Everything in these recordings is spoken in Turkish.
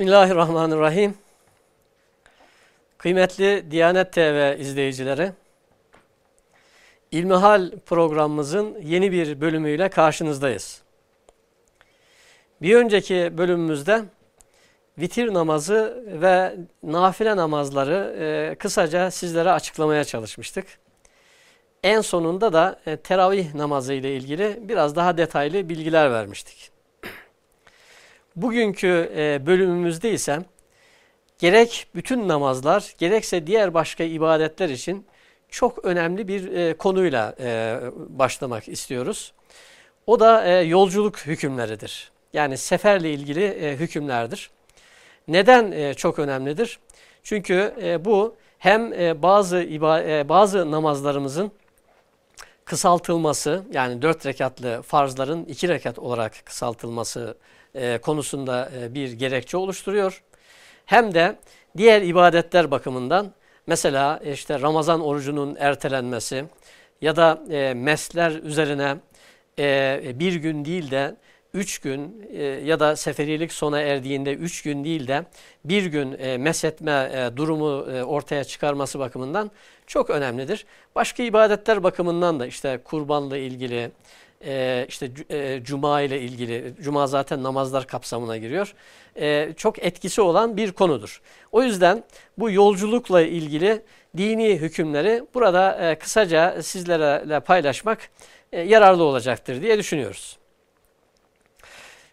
Bismillahirrahmanirrahim. Kıymetli Diyanet TV izleyicileri, İlmihal programımızın yeni bir bölümüyle karşınızdayız. Bir önceki bölümümüzde vitir namazı ve nafile namazları e, kısaca sizlere açıklamaya çalışmıştık. En sonunda da e, teravih namazı ile ilgili biraz daha detaylı bilgiler vermiştik. Bugünkü e, bölümümüzde ise gerek bütün namazlar gerekse diğer başka ibadetler için çok önemli bir e, konuyla e, başlamak istiyoruz. O da yolculuk hükümleridir. Yani seferle ilgili hükümlerdir. Neden çok önemlidir? Çünkü bu hem bazı bazı namazlarımızın kısaltılması yani dört rekatlı farzların iki rekat olarak kısaltılması e, konusunda e, bir gerekçe oluşturuyor. Hem de diğer ibadetler bakımından mesela işte Ramazan orucunun ertelenmesi ya da e, mesler üzerine e, bir gün değil de üç gün e, ya da seferilik sona erdiğinde üç gün değil de bir gün e, mesetme e, durumu e, ortaya çıkarması bakımından çok önemlidir. Başka ibadetler bakımından da işte kurbanla ilgili, e, işte e, cuma ile ilgili, cuma zaten namazlar kapsamına giriyor, e, çok etkisi olan bir konudur. O yüzden bu yolculukla ilgili dini hükümleri burada e, kısaca sizlerle paylaşmak e, yararlı olacaktır diye düşünüyoruz.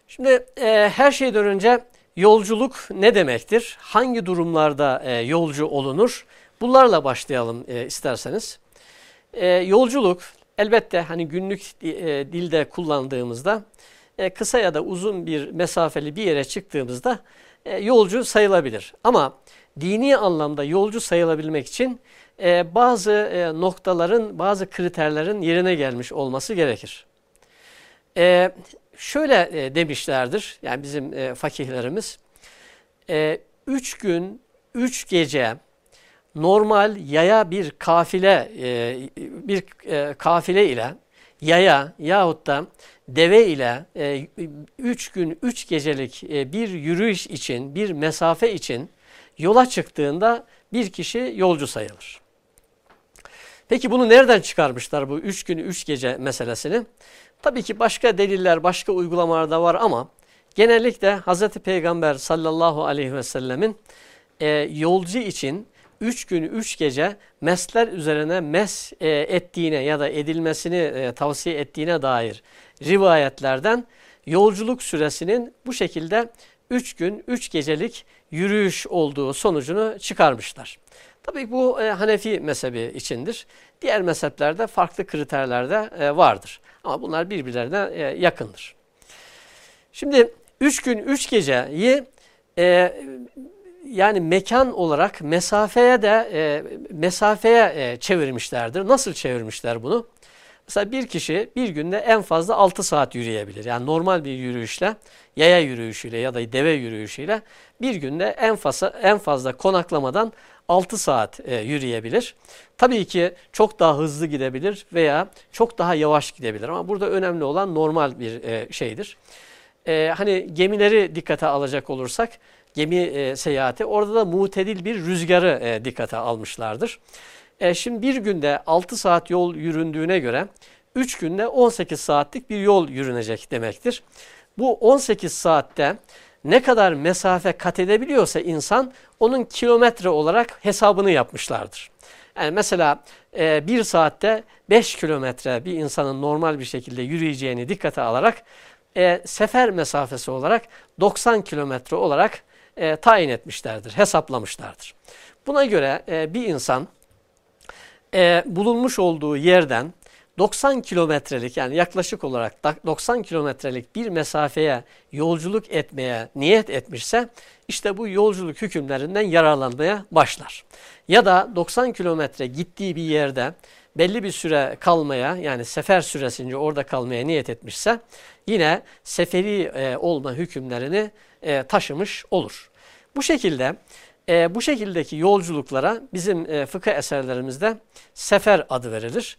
Şimdi e, her şeyden önce yolculuk ne demektir? Hangi durumlarda e, yolcu olunur? Bunlarla başlayalım e, isterseniz. E, yolculuk elbette hani günlük e, dilde kullandığımızda e, kısa ya da uzun bir mesafeli bir yere çıktığımızda e, yolcu sayılabilir. Ama dini anlamda yolcu sayılabilmek için bazı noktaların, bazı kriterlerin yerine gelmiş olması gerekir. Şöyle demişlerdir, yani bizim fakihlerimiz, üç gün, üç gece normal yaya bir kafile e, bir e, kafile ile yaya yahut da deve ile e, üç gün üç gecelik e, bir yürüyüş için bir mesafe için yola çıktığında bir kişi yolcu sayılır. Peki bunu nereden çıkarmışlar bu üç gün üç gece meselesini? Tabii ki başka deliller başka uygulamalarda var ama genellikle Hz. Peygamber sallallahu aleyhi ve sellemin e, yolcu için üç gün üç gece mesler üzerine mes e, ettiğine ya da edilmesini e, tavsiye ettiğine dair rivayetlerden yolculuk süresinin bu şekilde üç gün üç gecelik yürüyüş olduğu sonucunu çıkarmışlar. Tabii bu e, Hanefi mezhebi içindir. Diğer mezheplerde farklı kriterlerde e, vardır. Ama bunlar birbirlerine e, yakındır. Şimdi üç gün üç geceyi e, yani mekan olarak mesafeye de e, mesafeye e, çevirmişlerdir. Nasıl çevirmişler bunu? Mesela bir kişi bir günde en fazla 6 saat yürüyebilir. Yani normal bir yürüyüşle, yaya yürüyüşüyle ya da deve yürüyüşüyle bir günde en fazla en fazla konaklamadan 6 saat e, yürüyebilir. Tabii ki çok daha hızlı gidebilir veya çok daha yavaş gidebilir ama burada önemli olan normal bir e, şeydir. E, hani gemileri dikkate alacak olursak gemi e, seyahati orada da mutedil bir rüzgarı e, dikkate almışlardır. E, şimdi bir günde 6 saat yol yüründüğüne göre 3 günde 18 saatlik bir yol yürünecek demektir. Bu 18 saatte ne kadar mesafe kat edebiliyorsa insan onun kilometre olarak hesabını yapmışlardır. Yani mesela e, bir saatte 5 kilometre bir insanın normal bir şekilde yürüyeceğini dikkate alarak e, sefer mesafesi olarak 90 kilometre olarak e, tayin etmişlerdir, hesaplamışlardır. Buna göre e, bir insan e, bulunmuş olduğu yerden 90 kilometrelik yani yaklaşık olarak 90 kilometrelik bir mesafeye yolculuk etmeye niyet etmişse işte bu yolculuk hükümlerinden yararlanmaya başlar. Ya da 90 kilometre gittiği bir yerde belli bir süre kalmaya yani sefer süresince orada kalmaya niyet etmişse yine seferi e, olma hükümlerini e, taşımış olur. Bu şekilde e, bu şekildeki yolculuklara bizim e, fıkıh eserlerimizde sefer adı verilir.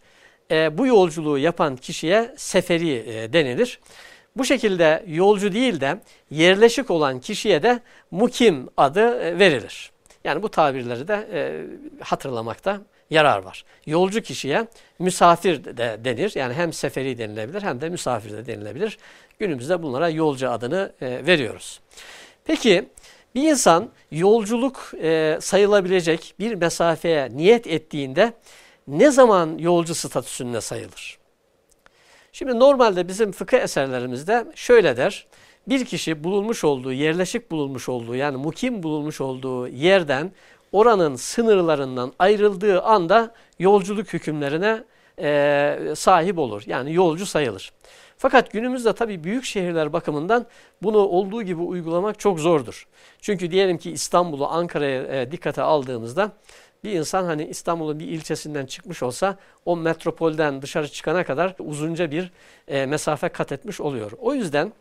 E, bu yolculuğu yapan kişiye seferi e, denilir. Bu şekilde yolcu değil de yerleşik olan kişiye de mukim adı e, verilir. Yani bu tabirleri de e, hatırlamakta yarar var. Yolcu kişiye misafir de denir. Yani hem seferi denilebilir hem de misafir de denilebilir. Günümüzde bunlara yolcu adını e, veriyoruz. Peki bir insan yolculuk e, sayılabilecek bir mesafeye niyet ettiğinde ne zaman yolcu statüsünde sayılır? Şimdi normalde bizim fıkıh eserlerimizde şöyle der. Bir kişi bulunmuş olduğu, yerleşik bulunmuş olduğu yani mukim bulunmuş olduğu yerden oranın sınırlarından ayrıldığı anda yolculuk hükümlerine e, sahip olur. Yani yolcu sayılır. Fakat günümüzde tabii büyük şehirler bakımından bunu olduğu gibi uygulamak çok zordur. Çünkü diyelim ki İstanbul'u Ankara'ya e, dikkate aldığımızda bir insan hani İstanbul'un bir ilçesinden çıkmış olsa o metropolden dışarı çıkana kadar uzunca bir e, mesafe kat etmiş oluyor. O yüzden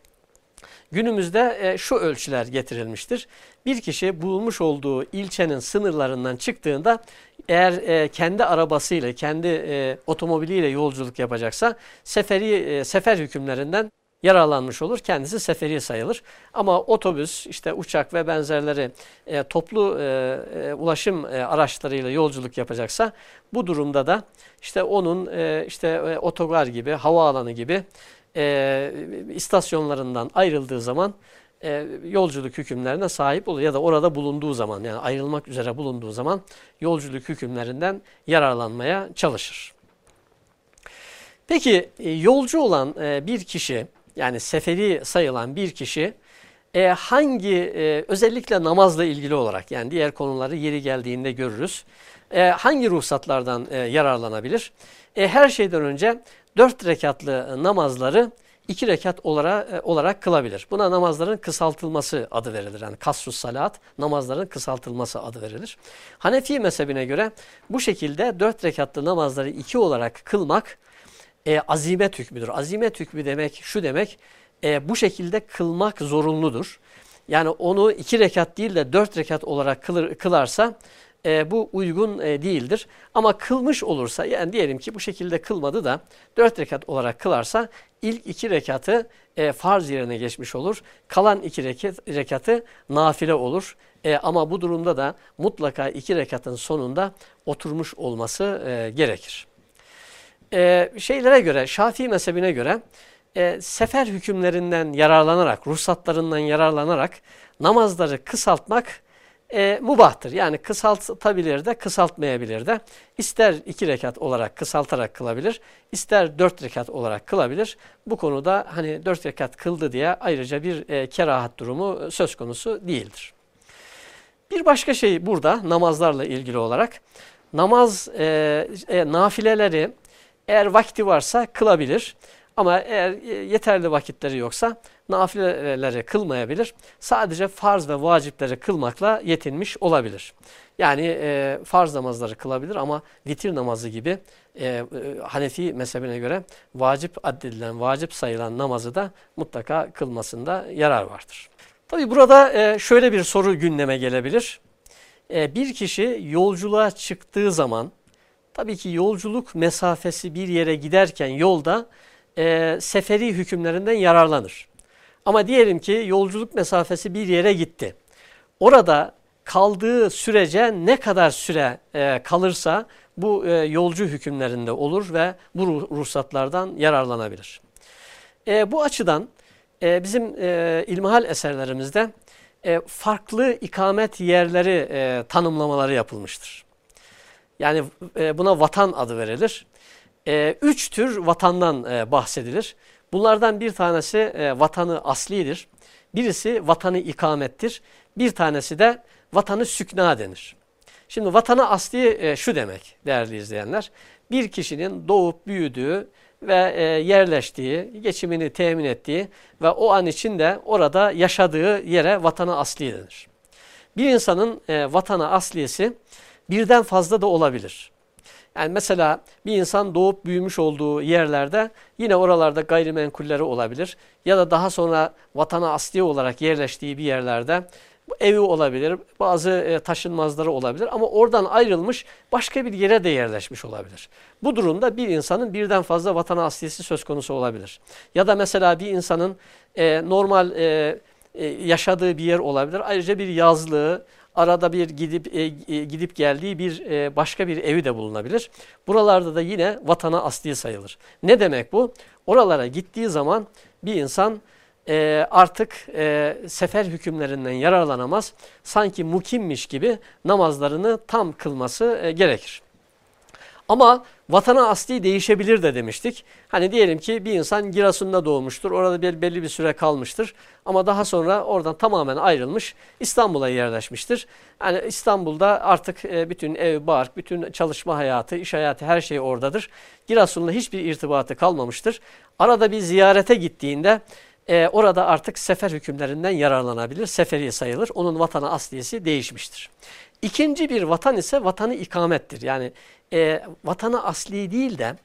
günümüzde e, şu ölçüler getirilmiştir. Bir kişi bulunmuş olduğu ilçenin sınırlarından çıktığında eğer e, kendi arabasıyla, kendi e, otomobiliyle yolculuk yapacaksa seferi e, sefer hükümlerinden yararlanmış olur. Kendisi seferi sayılır. Ama otobüs, işte uçak ve benzerleri e, toplu e, e, ulaşım e, araçlarıyla yolculuk yapacaksa bu durumda da işte onun e, işte e, otogar gibi, havaalanı gibi e, istasyonlarından ayrıldığı zaman e, yolculuk hükümlerine sahip olur ya da orada bulunduğu zaman yani ayrılmak üzere bulunduğu zaman yolculuk hükümlerinden yararlanmaya çalışır. Peki e, yolcu olan e, bir kişi yani seferi sayılan bir kişi e, hangi özellikle namazla ilgili olarak yani diğer konuları yeri geldiğinde görürüz. Hangi ruhsatlardan yararlanabilir? Her şeyden önce dört rekatlı namazları iki rekat olarak, e, olarak kılabilir. Buna namazların kısaltılması adı verilir. Yani kasrus salat namazların kısaltılması adı verilir. Hanefi mezhebine göre bu şekilde dört rekatlı namazları iki olarak kılmak e, azimet hükmüdür. Azimet hükmü demek şu demek e, bu şekilde kılmak zorunludur. Yani onu iki rekat değil de dört rekat olarak kılır, kılarsa e, bu uygun e, değildir. Ama kılmış olursa yani diyelim ki bu şekilde kılmadı da dört rekat olarak kılarsa ilk iki rekatı e, farz yerine geçmiş olur. Kalan iki rekat, rekatı nafile olur. E, ama bu durumda da mutlaka iki rekatın sonunda oturmuş olması e, gerekir. E, şeylere göre, Şafii mezhebine göre e, sefer hükümlerinden yararlanarak, ruhsatlarından yararlanarak namazları kısaltmak e, mubahtır. Yani kısaltabilir de kısaltmayabilir de. İster iki rekat olarak kısaltarak kılabilir, ister dört rekat olarak kılabilir. Bu konuda hani dört rekat kıldı diye ayrıca bir e, kerahat durumu söz konusu değildir. Bir başka şey burada namazlarla ilgili olarak namaz e, e, nafileleri eğer vakti varsa kılabilir. Ama eğer e, yeterli vakitleri yoksa nafileleri kılmayabilir. Sadece farz ve vacipleri kılmakla yetinmiş olabilir. Yani e, farz namazları kılabilir ama vitir namazı gibi e, e, Hanefi mezhebine göre vacip addedilen, vacip sayılan namazı da mutlaka kılmasında yarar vardır. Tabi burada e, şöyle bir soru gündeme gelebilir. E, bir kişi yolculuğa çıktığı zaman, tabii ki yolculuk mesafesi bir yere giderken yolda e, seferi hükümlerinden yararlanır. Ama diyelim ki yolculuk mesafesi bir yere gitti. Orada kaldığı sürece ne kadar süre e, kalırsa bu e, yolcu hükümlerinde olur ve bu ruhsatlardan yararlanabilir. E, bu açıdan e, bizim e, ilmihal eserlerimizde e, farklı ikamet yerleri e, tanımlamaları yapılmıştır. Yani e, buna vatan adı verilir. E, üç tür vatandan e, bahsedilir. Bunlardan bir tanesi e, vatanı aslidir. Birisi vatanı ikamettir. Bir tanesi de vatanı sükna denir. Şimdi vatanı asli e, şu demek değerli izleyenler. Bir kişinin doğup büyüdüğü ve e, yerleştiği, geçimini temin ettiği ve o an içinde orada yaşadığı yere vatanı asli denir. Bir insanın e, vatanı asliyesi birden fazla da olabilir. Yani mesela bir insan doğup büyümüş olduğu yerlerde yine oralarda gayrimenkulleri olabilir. Ya da daha sonra vatana asli olarak yerleştiği bir yerlerde evi olabilir, bazı e, taşınmazları olabilir ama oradan ayrılmış başka bir yere de yerleşmiş olabilir. Bu durumda bir insanın birden fazla vatan aslisi söz konusu olabilir. Ya da mesela bir insanın e, normal e, yaşadığı bir yer olabilir. Ayrıca bir yazlığı, arada bir gidip e, e, gidip geldiği bir e, başka bir evi de bulunabilir. Buralarda da yine vatana asli sayılır. Ne demek bu? Oralara gittiği zaman bir insan e, artık e, sefer hükümlerinden yararlanamaz. Sanki mukimmiş gibi namazlarını tam kılması e, gerekir. Ama vatana asli değişebilir de demiştik. Hani diyelim ki bir insan Giresun'da doğmuştur. Orada bir belli bir süre kalmıştır. Ama daha sonra oradan tamamen ayrılmış. İstanbul'a yerleşmiştir. Yani İstanbul'da artık e, bütün ev, bark, bütün çalışma hayatı, iş hayatı her şey oradadır. Giresun'la hiçbir irtibatı kalmamıştır. Arada bir ziyarete gittiğinde e, orada artık sefer hükümlerinden yararlanabilir. Seferi sayılır. Onun vatanı asliyesi değişmiştir. İkinci bir vatan ise vatanı ikamettir. Yani e, vatanı asli değil de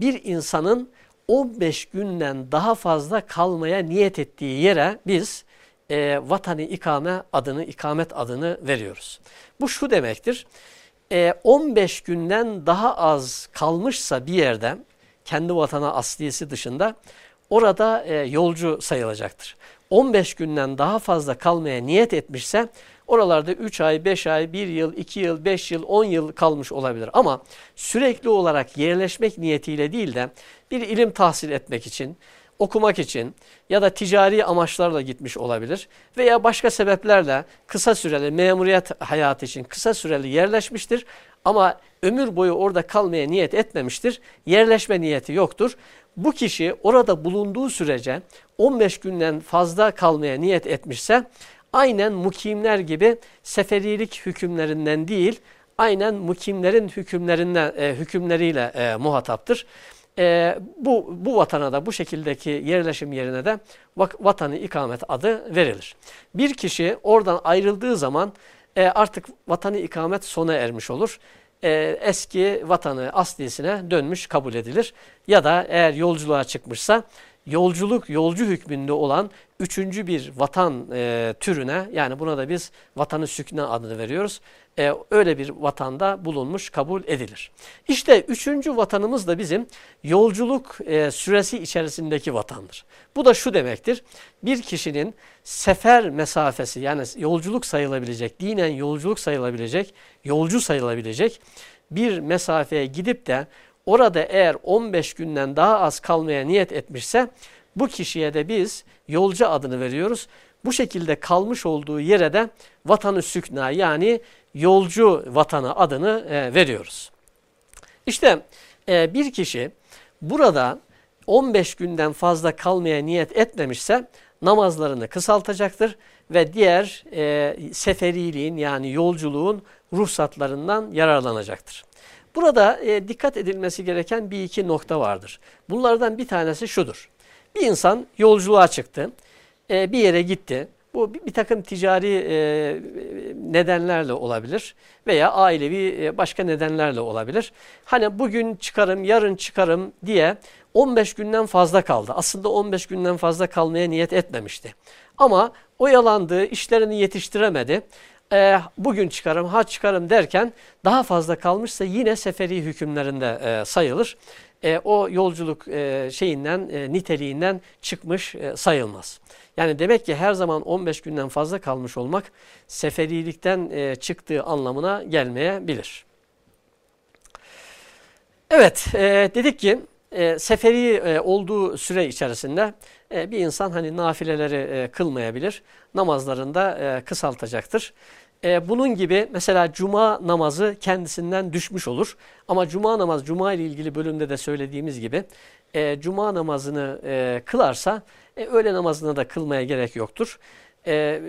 bir insanın 15 günden daha fazla kalmaya niyet ettiği yere biz e, vatanı ikame adını, ikamet adını veriyoruz. Bu şu demektir. E, 15 günden daha az kalmışsa bir yerde kendi vatana asliyesi dışında orada e, yolcu sayılacaktır. 15 günden daha fazla kalmaya niyet etmişse oralarda 3 ay, 5 ay, 1 yıl, 2 yıl, 5 yıl, 10 yıl kalmış olabilir. Ama sürekli olarak yerleşmek niyetiyle değil de bir ilim tahsil etmek için, okumak için ya da ticari amaçlarla gitmiş olabilir veya başka sebeplerle kısa süreli memuriyet hayatı için kısa süreli yerleşmiştir ama ömür boyu orada kalmaya niyet etmemiştir. Yerleşme niyeti yoktur. Bu kişi orada bulunduğu sürece 15 günden fazla kalmaya niyet etmişse aynen mukimler gibi seferilik hükümlerinden değil, aynen mukimlerin hükümlerinden e, hükümleriyle e, muhataptır. E, bu, bu vatana da bu şekildeki yerleşim yerine de vatanı ikamet adı verilir. Bir kişi oradan ayrıldığı zaman e, artık vatanı ikamet sona ermiş olur. E, eski vatanı aslisine dönmüş kabul edilir. Ya da eğer yolculuğa çıkmışsa yolculuk, yolcu hükmünde olan üçüncü bir vatan e, türüne yani buna da biz vatanı sükne adını veriyoruz. E, öyle bir vatanda bulunmuş kabul edilir. İşte üçüncü vatanımız da bizim yolculuk e, süresi içerisindeki vatandır. Bu da şu demektir. Bir kişinin sefer mesafesi yani yolculuk sayılabilecek, dinen yolculuk sayılabilecek, yolcu sayılabilecek bir mesafeye gidip de orada eğer 15 günden daha az kalmaya niyet etmişse bu kişiye de biz yolcu adını veriyoruz. Bu şekilde kalmış olduğu yere de vatanı sükna yani yolcu vatanı adını e, veriyoruz. İşte e, bir kişi burada 15 günden fazla kalmaya niyet etmemişse namazlarını kısaltacaktır ve diğer e, seferiliğin yani yolculuğun ruhsatlarından yararlanacaktır. Burada e, dikkat edilmesi gereken bir iki nokta vardır. Bunlardan bir tanesi şudur. Bir insan yolculuğa çıktı, e, bir yere gitti. Bu bir, bir takım ticari e, nedenlerle olabilir veya ailevi e, başka nedenlerle olabilir. Hani bugün çıkarım, yarın çıkarım diye 15 günden fazla kaldı. Aslında 15 günden fazla kalmaya niyet etmemişti. Ama oyalandı, işlerini yetiştiremedi e, bugün çıkarım, ha çıkarım derken daha fazla kalmışsa yine seferi hükümlerinde e, sayılır. E, o yolculuk e, şeyinden, e, niteliğinden çıkmış e, sayılmaz. Yani demek ki her zaman 15 günden fazla kalmış olmak seferilikten e, çıktığı anlamına gelmeyebilir. Evet, e, dedik ki e, seferi e, olduğu süre içerisinde e, bir insan hani nafileleri e, kılmayabilir, namazlarında e, kısaltacaktır. E, bunun gibi mesela cuma namazı kendisinden düşmüş olur. Ama cuma namazı, cuma ile ilgili bölümde de söylediğimiz gibi e, cuma namazını e, kılarsa e, öğle namazını da kılmaya gerek yoktur. E,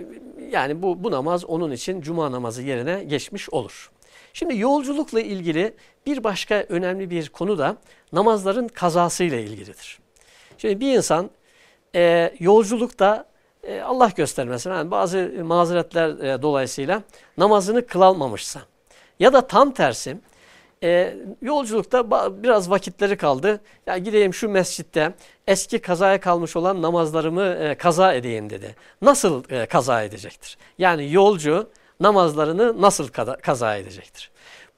yani bu, bu namaz onun için cuma namazı yerine geçmiş olur. Şimdi yolculukla ilgili bir başka önemli bir konu da namazların kazasıyla ilgilidir. Şimdi bir insan e, yolculukta e, Allah göstermesin yani bazı mazeretler e, dolayısıyla namazını kılalmamışsa ya da tam tersi E, yolculukta biraz vakitleri kaldı. Ya gideyim şu mescitte eski kazaya kalmış olan namazlarımı e, kaza edeyim dedi. Nasıl e, kaza edecektir? Yani yolcu namazlarını nasıl kaza edecektir?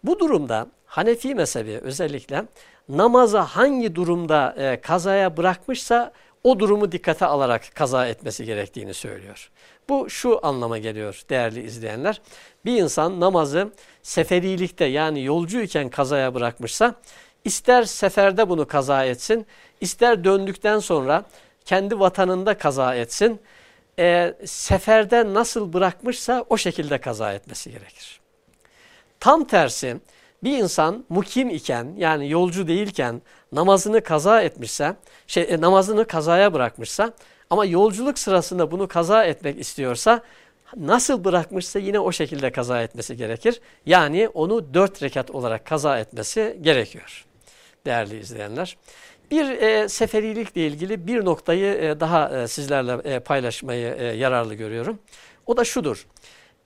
Bu durumda Hanefi mezhebi özellikle namaza hangi durumda kazaya bırakmışsa o durumu dikkate alarak kaza etmesi gerektiğini söylüyor. Bu şu anlama geliyor değerli izleyenler. Bir insan namazı seferilikte yani yolcuyken kazaya bırakmışsa ister seferde bunu kaza etsin, ister döndükten sonra kendi vatanında kaza etsin. E, seferde nasıl bırakmışsa o şekilde kaza etmesi gerekir. Tam tersi bir insan mukim iken yani yolcu değilken namazını kaza etmişse, şey, e, namazını kazaya bırakmışsa ama yolculuk sırasında bunu kaza etmek istiyorsa nasıl bırakmışsa yine o şekilde kaza etmesi gerekir. Yani onu dört rekat olarak kaza etmesi gerekiyor değerli izleyenler. Bir e, seferilikle ilgili bir noktayı e, daha e, sizlerle e, paylaşmayı e, yararlı görüyorum. O da şudur.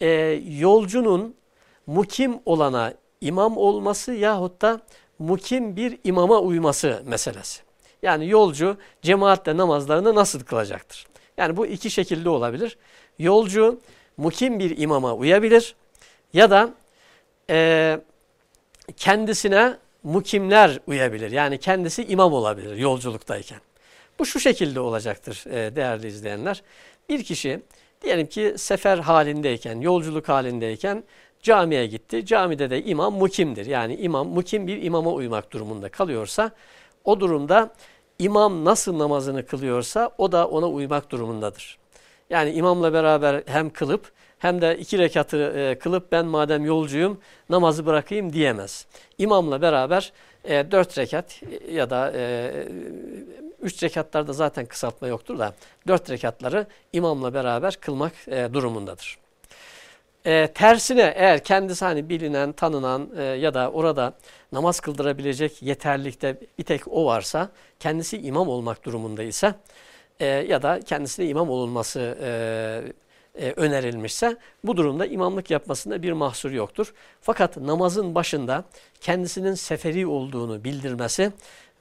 E, yolcunun mukim olana imam olması yahut da mukim bir imama uyması meselesi. Yani yolcu cemaatle namazlarını nasıl kılacaktır? Yani bu iki şekilde olabilir. Yolcu mukim bir imama uyabilir ya da e, kendisine mukimler uyabilir. Yani kendisi imam olabilir yolculuktayken. Bu şu şekilde olacaktır e, değerli izleyenler. Bir kişi diyelim ki sefer halindeyken, yolculuk halindeyken camiye gitti. Camide de imam mukimdir. Yani imam mukim bir imama uymak durumunda kalıyorsa o durumda imam nasıl namazını kılıyorsa o da ona uymak durumundadır. Yani imamla beraber hem kılıp hem de iki rekatı e, kılıp ben madem yolcuyum namazı bırakayım diyemez. İmamla beraber e, dört rekat ya da e, üç rekatlarda zaten kısaltma yoktur da dört rekatları imamla beraber kılmak e, durumundadır. E, tersine eğer kendisi hani bilinen, tanınan e, ya da orada namaz kıldırabilecek yeterlikte bir tek o varsa, kendisi imam olmak durumundaysa e, ya da kendisine imam olunması e, e, önerilmişse bu durumda imamlık yapmasında bir mahsur yoktur. Fakat namazın başında kendisinin seferi olduğunu bildirmesi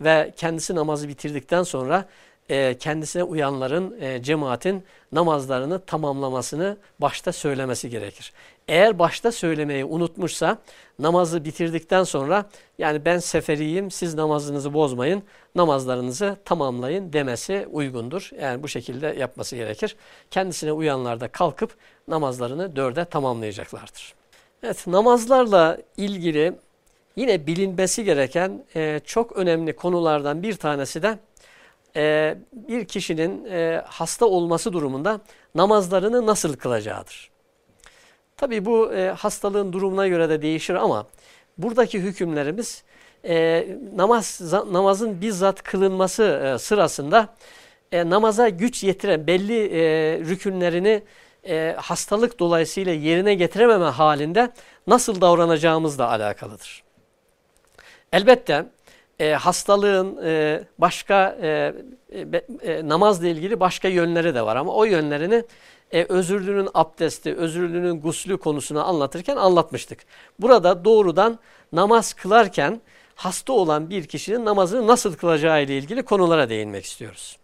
ve kendisi namazı bitirdikten sonra e, kendisine uyanların, e, cemaatin namazlarını tamamlamasını başta söylemesi gerekir. Eğer başta söylemeyi unutmuşsa namazı bitirdikten sonra yani ben seferiyim siz namazınızı bozmayın namazlarınızı tamamlayın demesi uygundur. Yani bu şekilde yapması gerekir. Kendisine uyanlar da kalkıp namazlarını dörde tamamlayacaklardır. Evet namazlarla ilgili yine bilinmesi gereken e, çok önemli konulardan bir tanesi de e, bir kişinin e, hasta olması durumunda namazlarını nasıl kılacağıdır. Tabi bu e, hastalığın durumuna göre de değişir ama buradaki hükümlerimiz namaz namazın bizzat kılınması sırasında namaza güç yetiren belli rükünlerini hastalık dolayısıyla yerine getirememe halinde nasıl davranacağımızla alakalıdır. Elbette e, hastalığın e, başka e, e, e, namazla ilgili başka yönleri de var ama o yönlerini e, özürlünün abdesti, özürlünün guslü konusunu anlatırken anlatmıştık. Burada doğrudan namaz kılarken hasta olan bir kişinin namazını nasıl kılacağı ile ilgili konulara değinmek istiyoruz.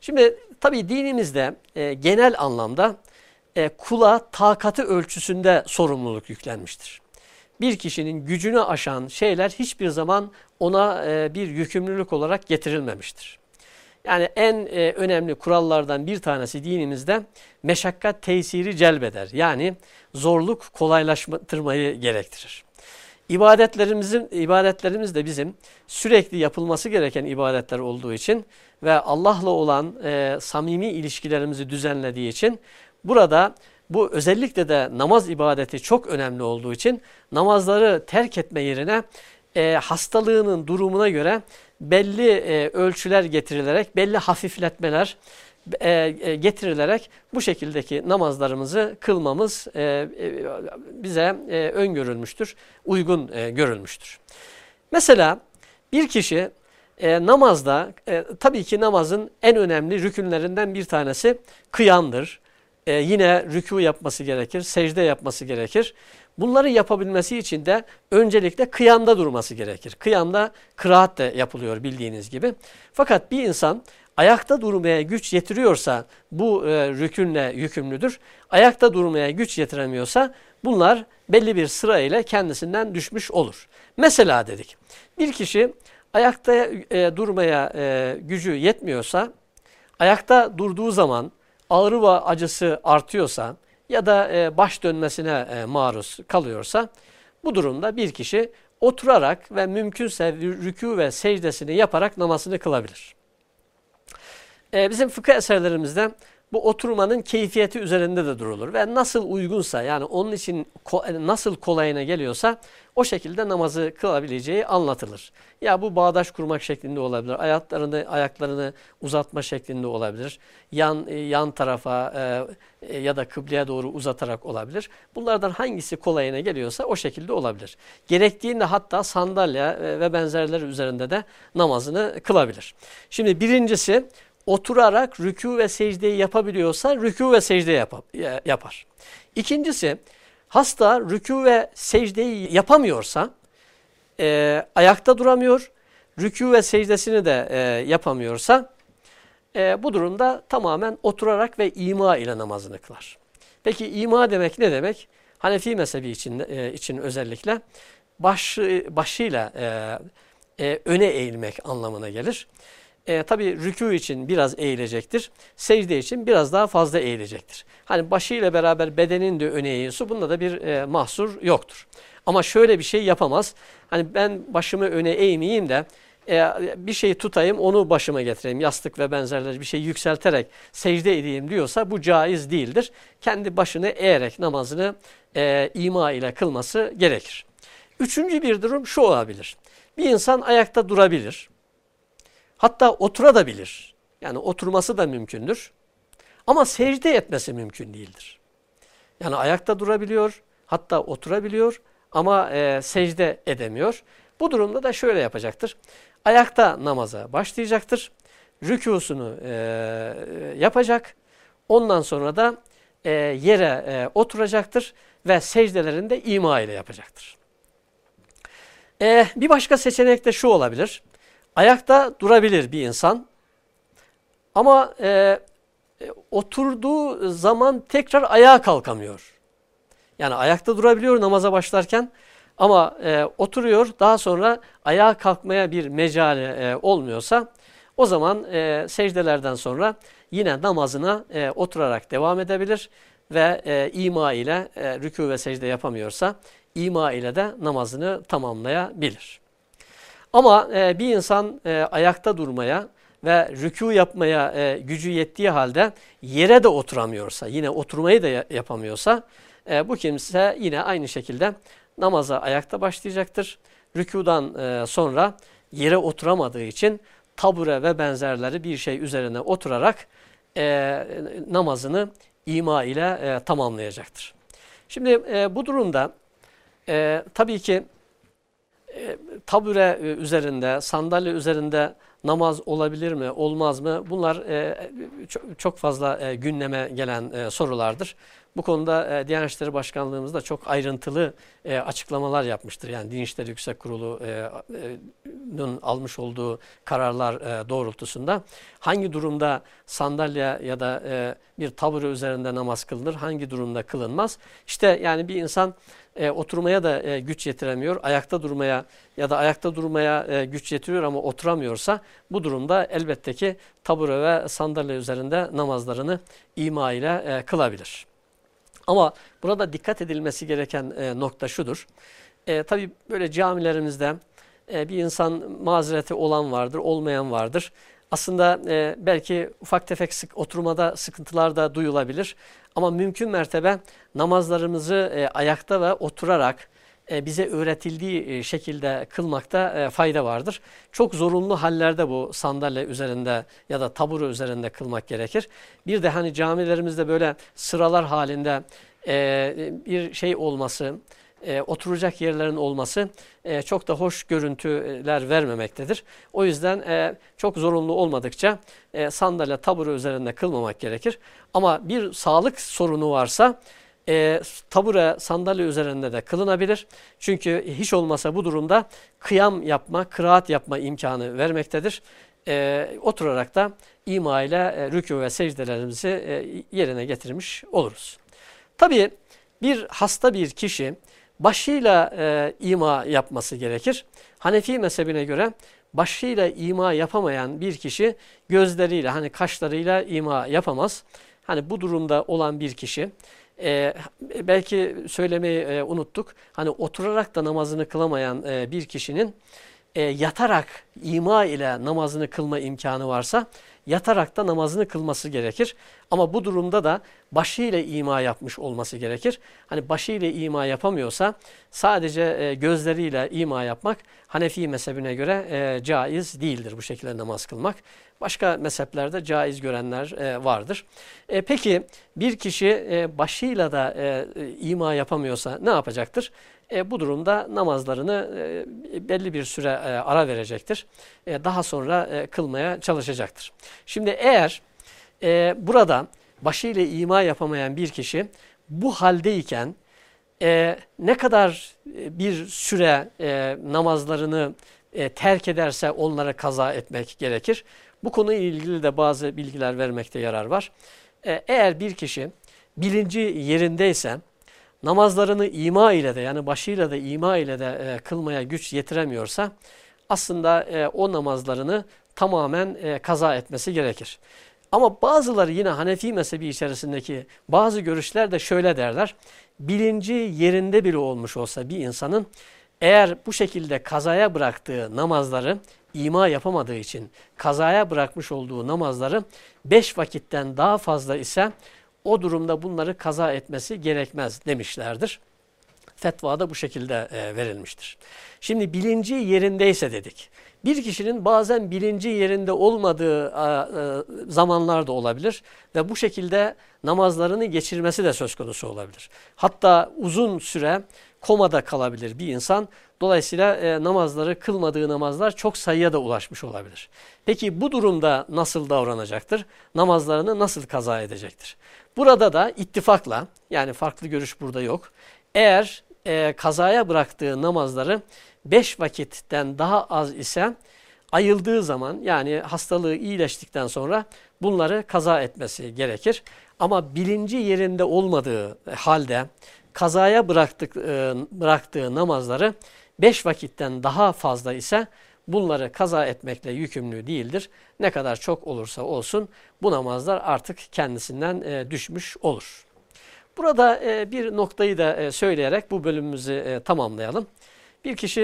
Şimdi tabi dinimizde e, genel anlamda e, kula takatı ölçüsünde sorumluluk yüklenmiştir. Bir kişinin gücünü aşan şeyler hiçbir zaman ona e, bir yükümlülük olarak getirilmemiştir. Yani en e, önemli kurallardan bir tanesi dinimizde meşakkat tesiri celbeder. Yani zorluk kolaylaştırmayı gerektirir. İbadetlerimizin ibadetlerimiz de bizim sürekli yapılması gereken ibadetler olduğu için ve Allah'la olan e, samimi ilişkilerimizi düzenlediği için burada bu özellikle de namaz ibadeti çok önemli olduğu için namazları terk etme yerine e, hastalığının durumuna göre belli e, ölçüler getirilerek, belli hafifletmeler e, e, getirilerek bu şekildeki namazlarımızı kılmamız e, e, bize e, öngörülmüştür, uygun e, görülmüştür. Mesela bir kişi e, namazda, e, tabii ki namazın en önemli rükünlerinden bir tanesi kıyamdır. E, yine rükû yapması gerekir, secde yapması gerekir. Bunları yapabilmesi için de öncelikle kıyamda durması gerekir. Kıyamda kıraat da yapılıyor bildiğiniz gibi. Fakat bir insan ayakta durmaya güç yetiriyorsa bu e, rükünle yükümlüdür. Ayakta durmaya güç yetiremiyorsa bunlar belli bir sıra ile kendisinden düşmüş olur. Mesela dedik bir kişi ayakta e, durmaya e, gücü yetmiyorsa ayakta durduğu zaman ağrı ve acısı artıyorsa ya da e, baş dönmesine e, maruz kalıyorsa bu durumda bir kişi oturarak ve mümkünse rükû ve secdesini yaparak namazını kılabilir. E, bizim fıkıh eserlerimizde bu oturmanın keyfiyeti üzerinde de durulur ve nasıl uygunsa yani onun için nasıl kolayına geliyorsa o şekilde namazı kılabileceği anlatılır. Ya bu bağdaş kurmak şeklinde olabilir, ayaklarını ayaklarını uzatma şeklinde olabilir, yan yan tarafa e, ya da kıbleye doğru uzatarak olabilir. Bunlardan hangisi kolayına geliyorsa o şekilde olabilir. Gerektiğinde hatta sandalye e, ve benzerleri üzerinde de namazını kılabilir. Şimdi birincisi oturarak rükû ve secdeyi yapabiliyorsa rükû ve secde yapar. İkincisi hasta rükû ve secdeyi yapamıyorsa e, ayakta duramıyor, rükû ve secdesini de e, yapamıyorsa e, bu durumda tamamen oturarak ve ima ile namazını kılar. Peki ima demek ne demek? Hanefi mezhebi için, e, için özellikle başı, başıyla e, e, öne eğilmek anlamına gelir. E, Tabi rükû için biraz eğilecektir. Secde için biraz daha fazla eğilecektir. Hani başıyla beraber bedenin de öne eğilse bunda da bir e, mahsur yoktur. Ama şöyle bir şey yapamaz. Hani ben başımı öne eğmeyeyim de e, bir şey tutayım onu başıma getireyim. Yastık ve benzerleri bir şey yükselterek secde edeyim diyorsa bu caiz değildir. Kendi başını eğerek namazını e, ima ile kılması gerekir. Üçüncü bir durum şu olabilir. Bir insan ayakta durabilir. Hatta otura da bilir. Yani oturması da mümkündür. Ama secde etmesi mümkün değildir. Yani ayakta durabiliyor, hatta oturabiliyor ama e, secde edemiyor. Bu durumda da şöyle yapacaktır. Ayakta namaza başlayacaktır. Rükusunu e, yapacak. Ondan sonra da e, yere e, oturacaktır ve secdelerini de ima ile yapacaktır. E, bir başka seçenek de şu olabilir. Ayakta durabilir bir insan ama e, e, oturduğu zaman tekrar ayağa kalkamıyor. Yani ayakta durabiliyor namaza başlarken ama e, oturuyor daha sonra ayağa kalkmaya bir mecali e, olmuyorsa o zaman e, secdelerden sonra yine namazına e, oturarak devam edebilir ve e, ima ile e, rükû ve secde yapamıyorsa ima ile de namazını tamamlayabilir. Ama e, bir insan e, ayakta durmaya ve rükû yapmaya e, gücü yettiği halde yere de oturamıyorsa, yine oturmayı da yapamıyorsa e, bu kimse yine aynı şekilde namaza ayakta başlayacaktır. Rükudan e, sonra yere oturamadığı için tabure ve benzerleri bir şey üzerine oturarak e, namazını ima ile e, tamamlayacaktır. Şimdi e, bu durumda e, tabii ki e, tabure e, üzerinde, sandalye üzerinde namaz olabilir mi, olmaz mı? Bunlar e, çok fazla e, gündeme gelen e, sorulardır. Bu konuda e, Diyanet İşleri Başkanlığımız çok ayrıntılı açıklamalar yapmıştır. Yani Din İşleri Yüksek Kurulu'nun almış olduğu kararlar doğrultusunda hangi durumda sandalye ya da bir tabure üzerinde namaz kılınır, hangi durumda kılınmaz? İşte yani bir insan e, oturmaya da e, güç yetiremiyor, ayakta durmaya ya da ayakta durmaya e, güç yetiriyor ama oturamıyorsa bu durumda elbette ki tabure ve sandalye üzerinde namazlarını ima ile e, kılabilir. Ama burada dikkat edilmesi gereken e, nokta şudur. E, tabii böyle camilerimizde e, bir insan mazereti olan vardır, olmayan vardır. Aslında e, belki ufak tefek sık, oturmada sıkıntılar da duyulabilir. Ama mümkün mertebe namazlarımızı e, ayakta ve oturarak e, bize öğretildiği e, şekilde kılmakta e, fayda vardır. Çok zorunlu hallerde bu sandalye üzerinde ya da taburu üzerinde kılmak gerekir. Bir de hani camilerimizde böyle sıralar halinde bir şey olması, e, oturacak yerlerin olması e, çok da hoş görüntüler vermemektedir. O yüzden e, çok zorunlu olmadıkça e, sandalye taburu üzerinde kılmamak gerekir. Ama bir sağlık sorunu varsa e, tabure sandalye üzerinde de kılınabilir. Çünkü hiç olmasa bu durumda kıyam yapma, kıraat yapma imkanı vermektedir. E, oturarak da ima ile e, rükû ve secdelerimizi e, yerine getirmiş oluruz. Tabii bir hasta bir kişi başıyla e, ima yapması gerekir. Hanefi mezhebine göre başıyla ima yapamayan bir kişi gözleriyle hani kaşlarıyla ima yapamaz. Hani bu durumda olan bir kişi e, belki söylemeyi e, unuttuk. Hani oturarak da namazını kılamayan e, bir kişinin e, yatarak ima ile namazını kılma imkanı varsa yatarak da namazını kılması gerekir. Ama bu durumda da başıyla ima yapmış olması gerekir. Hani başıyla ima yapamıyorsa sadece e, gözleriyle ima yapmak Hanefi mezhebine göre e, caiz değildir bu şekilde namaz kılmak. Başka mezheplerde caiz görenler e, vardır. Peki bir kişi başıyla da ima yapamıyorsa ne yapacaktır? E, bu durumda namazlarını e, belli bir süre e, ara verecektir. E, daha sonra e, kılmaya çalışacaktır. Şimdi eğer e, burada başıyla ima yapamayan bir kişi bu haldeyken e, ne kadar e, bir süre e, namazlarını e, terk ederse onlara kaza etmek gerekir. Bu konuyla ilgili de bazı bilgiler vermekte yarar var. E, eğer bir kişi bilinci yerindeyse namazlarını ima ile de yani başıyla da ima ile de e, kılmaya güç yetiremiyorsa aslında e, o namazlarını tamamen e, kaza etmesi gerekir. Ama bazıları yine Hanefi mezhebi içerisindeki bazı görüşler de şöyle derler. Bilinci yerinde bile olmuş olsa bir insanın eğer bu şekilde kazaya bıraktığı namazları ima yapamadığı için kazaya bırakmış olduğu namazları beş vakitten daha fazla ise o durumda bunları kaza etmesi gerekmez demişlerdir. Fetvada bu şekilde e, verilmiştir. Şimdi bilinci yerindeyse dedik. Bir kişinin bazen bilinci yerinde olmadığı e, zamanlar da olabilir ve bu şekilde namazlarını geçirmesi de söz konusu olabilir. Hatta uzun süre komada kalabilir bir insan. Dolayısıyla e, namazları kılmadığı namazlar çok sayıya da ulaşmış olabilir. Peki bu durumda nasıl davranacaktır? Namazlarını nasıl kaza edecektir? Burada da ittifakla yani farklı görüş burada yok. Eğer e, kazaya bıraktığı namazları beş vakitten daha az ise ayıldığı zaman yani hastalığı iyileştikten sonra bunları kaza etmesi gerekir. Ama bilinci yerinde olmadığı halde kazaya bıraktık, e, bıraktığı namazları beş vakitten daha fazla ise bunları kaza etmekle yükümlü değildir. Ne kadar çok olursa olsun bu namazlar artık kendisinden e, düşmüş olur. Burada e, bir noktayı da söyleyerek bu bölümümüzü tamamlayalım. Bir kişi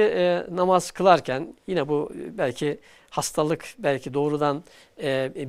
namaz kılarken yine bu belki hastalık belki doğrudan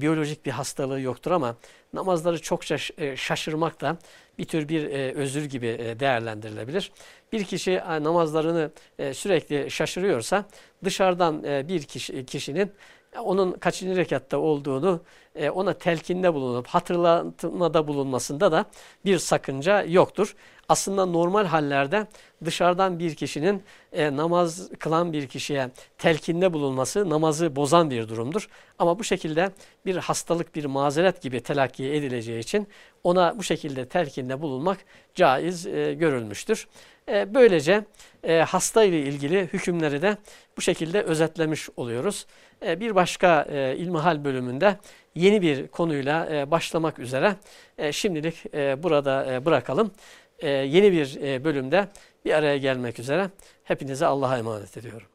biyolojik bir hastalığı yoktur ama namazları çokça şaşırmak da bir tür bir e, özür gibi e, değerlendirilebilir. Bir kişi e, namazlarını e, sürekli şaşırıyorsa dışarıdan e, bir kişi, kişinin onun kaçıncı rekatta olduğunu e, ona telkinde bulunup hatırlatmada bulunmasında da bir sakınca yoktur. Aslında normal hallerde dışarıdan bir kişinin e, namaz kılan bir kişiye telkinde bulunması namazı bozan bir durumdur. Ama bu şekilde bir hastalık, bir mazeret gibi telakki edileceği için ona bu şekilde telkinde bulunmak caiz e, görülmüştür. E, böylece e, hasta ile ilgili hükümleri de bu şekilde özetlemiş oluyoruz. E, bir başka e, ilmihal bölümünde yeni bir konuyla e, başlamak üzere e, şimdilik e, burada e, bırakalım. E, yeni bir e, bölümde bir araya gelmek üzere hepinize Allah'a emanet ediyorum.